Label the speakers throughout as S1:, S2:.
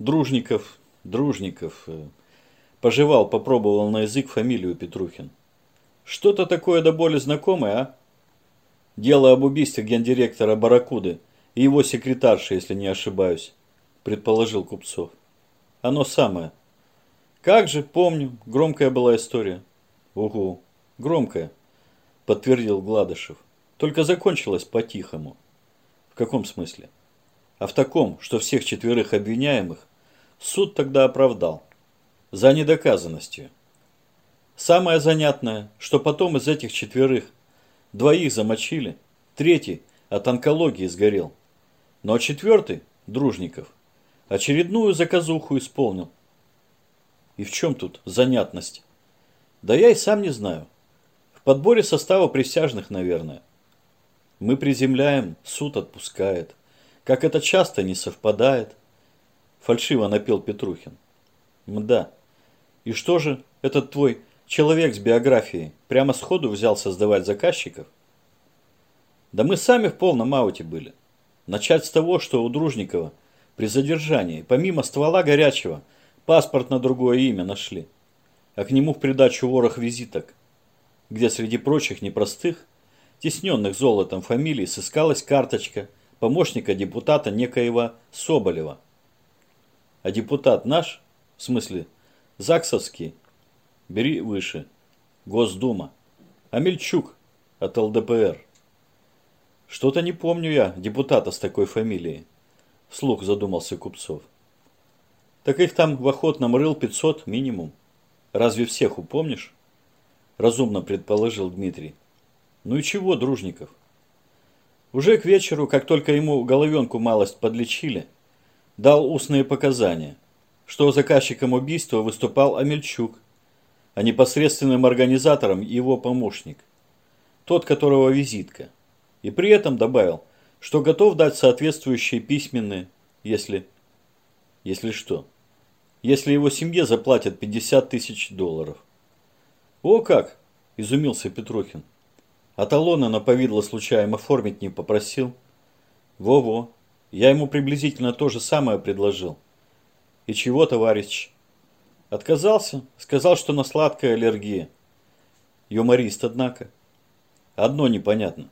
S1: Дружников, Дружников. э, Пожевал, попробовал на язык фамилию Петрухин. Что-то такое до боли знакомое, а? Дело об убийстве гендиректора Баракуды и его секретарши, если не ошибаюсь, предположил Купцов. Оно самое. Как же, помню, громкая была история. Угу, громкая, подтвердил Гладышев. Только закончилась по-тихому. В каком смысле? А в таком, что всех четверых обвиняемых суд тогда оправдал. За недоказанностью. Самое занятное, что потом из этих четверых двоих замочили, третий от онкологии сгорел. Но четвертый, Дружников, очередную заказуху исполнил. И в чем тут занятность? Да я и сам не знаю. В подборе состава присяжных, наверное. Мы приземляем, суд отпускает. Как это часто не совпадает. Фальшиво напел Петрухин. Мда. И что же этот твой человек с биографией прямо сходу взял создавать заказчиков? Да мы сами в полном ауте были. Начать с того, что у Дружникова при задержании, помимо ствола горячего, паспорт на другое имя нашли. А к нему в придачу ворох визиток, где среди прочих непростых, тесненных золотом фамилий, сыскалась карточка помощника депутата некоего Соболева. А депутат наш, в смысле ЗАГСовский, бери выше, Госдума, а Мельчук от ЛДПР. Что-то не помню я депутата с такой фамилией, вслух задумался Купцов. Так их там в охотном рыл 500 минимум. Разве всех упомнишь? Разумно предположил Дмитрий. Ну и чего, Дружников? Уже к вечеру, как только ему головенку малость подлечили, дал устные показания, что заказчиком убийства выступал Амельчук, а непосредственным организатором его помощник, тот, которого визитка. И при этом добавил, что готов дать соответствующие письменные, если... Если что? Если его семье заплатят 50 тысяч долларов. О как! Изумился Петрухин. А талоны на повидло случайно оформить не попросил? Во-во, я ему приблизительно то же самое предложил. И чего, товарищ? Отказался, сказал, что на сладкая аллергия. Юморист, однако. Одно непонятно.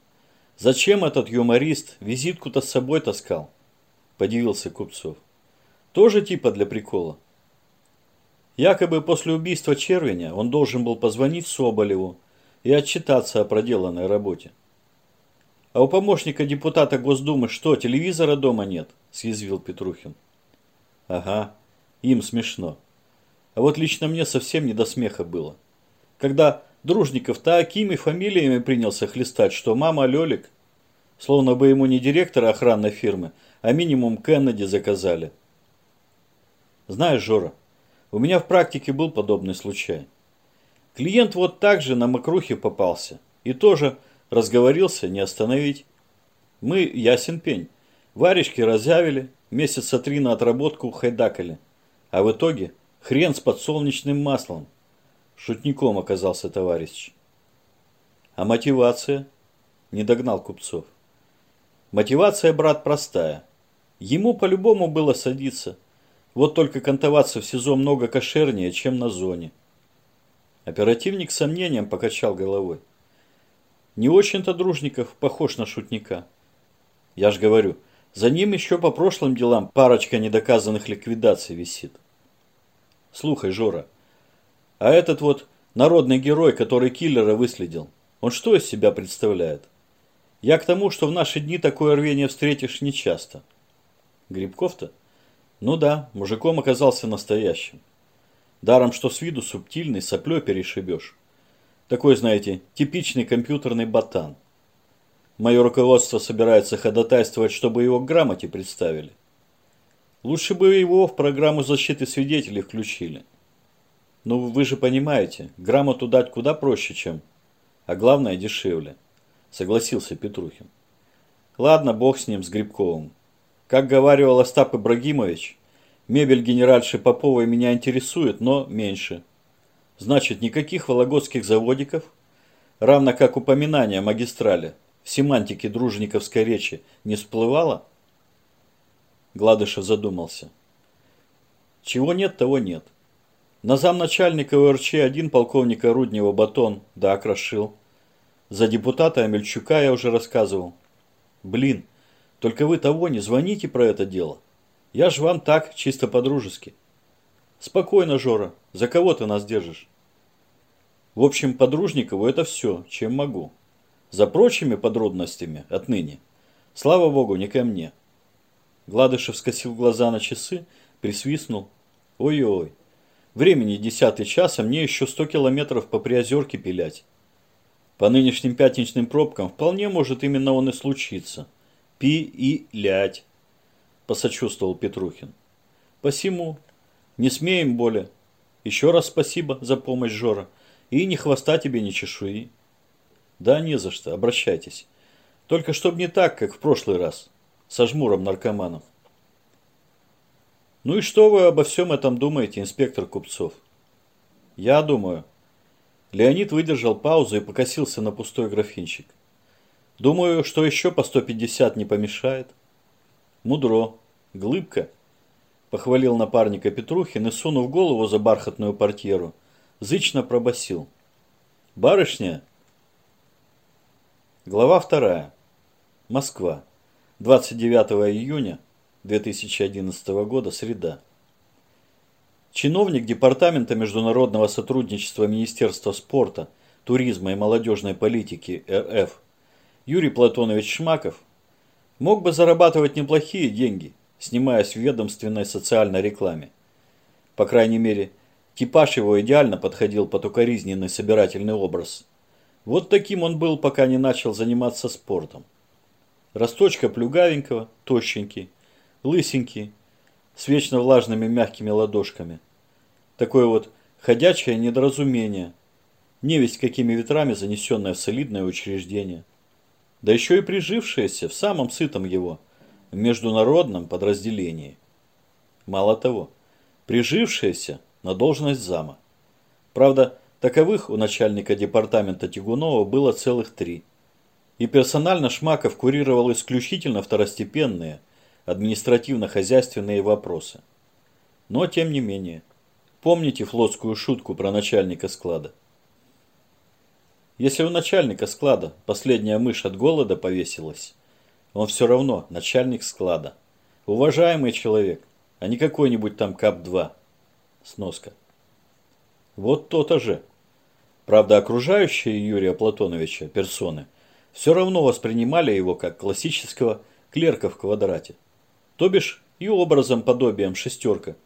S1: Зачем этот юморист визитку-то с собой таскал? Подивился Купцов. Тоже типа для прикола. Якобы после убийства Червеня он должен был позвонить Соболеву и отчитаться о проделанной работе. А у помощника депутата Госдумы что, телевизора дома нет? Съязвил Петрухин. Ага, им смешно. А вот лично мне совсем не до смеха было. Когда Дружников такими фамилиями принялся хлестать, что мама Лёлик, словно бы ему не директора охранной фирмы, а минимум Кеннеди заказали. Знаешь, Жора, у меня в практике был подобный случай. Клиент вот так же на мокрухе попался. И тоже разговорился, не остановить. Мы, ясен пень, варежки разъявили, месяца три на отработку хайдакали. А в итоге хрен с подсолнечным маслом. Шутником оказался товарищ. А мотивация? Не догнал купцов. Мотивация, брат, простая. Ему по-любому было садиться. Вот только кантоваться в СИЗО много кошернее, чем на зоне. Оперативник с сомнением покачал головой. Не очень-то Дружников похож на шутника. Я ж говорю, за ним еще по прошлым делам парочка недоказанных ликвидаций висит. Слухай, Жора, а этот вот народный герой, который киллера выследил, он что из себя представляет? Я к тому, что в наши дни такое рвение встретишь нечасто. Грибков-то? Ну да, мужиком оказался настоящим. Даром, что с виду субтильный, соплей перешибешь. Такой, знаете, типичный компьютерный ботан. Мое руководство собирается ходатайствовать, чтобы его к грамоте представили. Лучше бы его в программу защиты свидетелей включили. Ну, вы же понимаете, грамоту дать куда проще, чем... А главное, дешевле. Согласился Петрухин. Ладно, бог с ним, с Грибковым. Как говаривал Остап Ибрагимович, Мебель генеральши Поповой меня интересует, но меньше. Значит, никаких вологодских заводиков, равно как упоминание магистрали, в семантике дружниковской речи не всплывало? Гладышев задумался. Чего нет, того нет. На замначальника УРЧ-1 полковника Руднева батон, да, крошил. За депутата Амельчука я уже рассказывал. Блин, только вы того не звоните про это дело. Я ж вам так, чисто по-дружески. Спокойно, Жора, за кого ты нас держишь? В общем, по Дружникову это все, чем могу. За прочими подробностями отныне, слава богу, не ко мне. Гладышев скосил глаза на часы, присвистнул. Ой-ой, времени десятый час, а мне еще сто километров по Приозерке пилять. По нынешним пятничным пробкам вполне может именно он и случиться. Пи и лять, посочувствовал Петрухин. Посему, не смеем более. Еще раз спасибо за помощь, Жора. И ни хвоста тебе, ни чешуи. Да не за что, обращайтесь. Только чтоб не так, как в прошлый раз, со жмуром наркоманом. Ну и что вы обо всем этом думаете, инспектор Купцов? Я думаю. Леонид выдержал паузу и покосился на пустой графинчик. Думаю, что еще по 150 не помешает. Мудро. Глыбка. Похвалил напарника Петрухин и, сунув голову за бархатную портьеру, зычно пробасил. «Барышня!» Глава вторая. Москва. 29 июня 2011 года, среда. Чиновник Департамента международного сотрудничества Министерства спорта, туризма и молодежной политики РФ Юрий Платонович Шмаков мог бы зарабатывать неплохие деньги, снимаясь в ведомственной социальной рекламе. По крайней мере, Типаж его идеально подходил под укоризненный собирательный образ. Вот таким он был, пока не начал заниматься спортом. Росточка плюгавенького, тощенький, лысенький, с вечно влажными мягкими ладошками. Такое вот ходячее недоразумение, невесть какими ветрами занесенное в солидное учреждение. Да еще и прижившееся в самом сытом его, международном подразделении. Мало того, прижившееся – на должность зама. Правда, таковых у начальника департамента Тягунова было целых три. И персонально Шмаков курировал исключительно второстепенные административно-хозяйственные вопросы. Но тем не менее, помните флотскую шутку про начальника склада? Если у начальника склада последняя мышь от голода повесилась, он все равно начальник склада. Уважаемый человек, а не какой-нибудь там КАП-2. Сноска. Вот то-то же. Правда, окружающие Юрия Платоновича персоны все равно воспринимали его как классического клерка в квадрате. То бишь и образом подобием шестерка,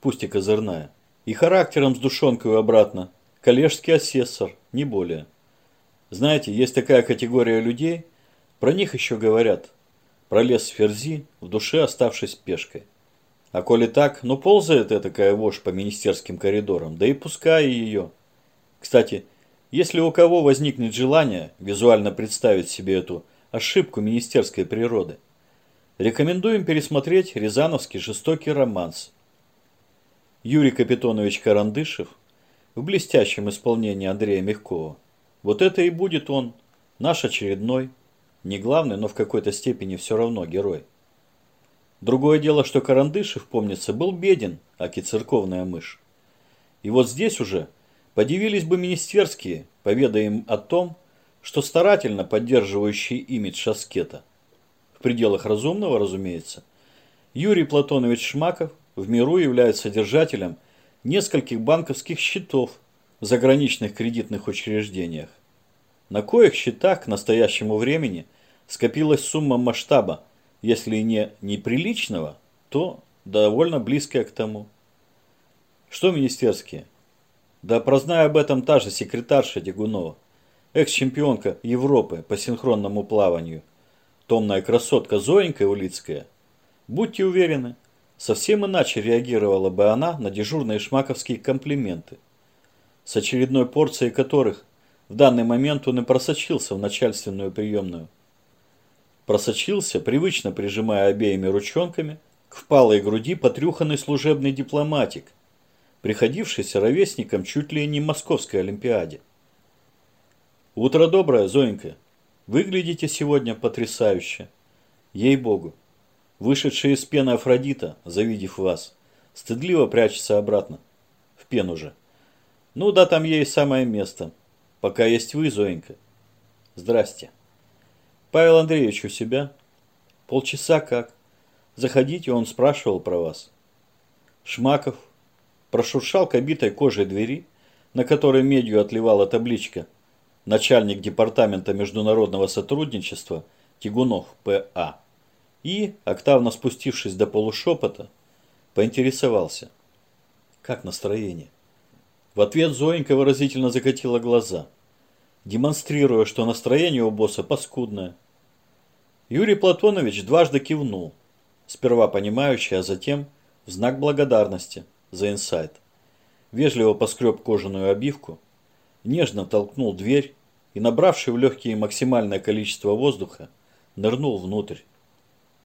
S1: пусть и козырная, и характером с душонкой обратно, коллежский асессор, не более. Знаете, есть такая категория людей, про них еще говорят, пролез ферзи, в душе оставшись пешкой. А коли так, ну ползает такая вошь по министерским коридорам, да и пускай ее. Кстати, если у кого возникнет желание визуально представить себе эту ошибку министерской природы, рекомендуем пересмотреть Рязановский жестокий романс. Юрий Капитонович Карандышев в блестящем исполнении Андрея Мягкова. Вот это и будет он, наш очередной, не главный, но в какой-то степени все равно герой. Другое дело, что Карандышев, помнится, был беден, аки церковная мышь. И вот здесь уже подивились бы министерские, поведая о том, что старательно поддерживающий имидж Шаскета, в пределах разумного, разумеется, Юрий Платонович Шмаков в миру является держателем нескольких банковских счетов в заграничных кредитных учреждениях. На коих счетах к настоящему времени скопилась сумма масштаба если не неприличного, то довольно близкое к тому. Что министерские? Да прозная об этом та же секретарша Дегунова, экс-чемпионка Европы по синхронному плаванию, томная красотка Зоенька Улицкая. Будьте уверены, совсем иначе реагировала бы она на дежурные шмаковские комплименты, с очередной порцией которых в данный момент он и просочился в начальственную приемную просочился, привычно прижимая обеими ручонками, к впалой груди потрюханный служебный дипломатик, приходившийся ровесником чуть ли не московской олимпиаде. «Утро доброе, Зоенька. Выглядите сегодня потрясающе. Ей-богу. Вышедшая из пены Афродита, завидев вас, Стыдливо прячется обратно. В пену же. Ну да, там ей самое место. Пока есть вы, Зоенька. Здрасте. Павел Андреевич у себя? Полчаса как? Заходите, он спрашивал про вас. Шмаков прошуршал к обитой кожей двери, на которой медью отливала табличка «Начальник департамента международного сотрудничества Тигунов П.А.» и, октавно спустившись до полушепота, поинтересовался. «Как настроение?» В ответ Зоенька выразительно закатила глаза, демонстрируя, что настроение у босса паскудное. Юрий Платонович дважды кивнул, сперва понимающий, а затем в знак благодарности за инсайт. Вежливо поскреб кожаную обивку, нежно толкнул дверь и, набравший в легкие максимальное количество воздуха, нырнул внутрь.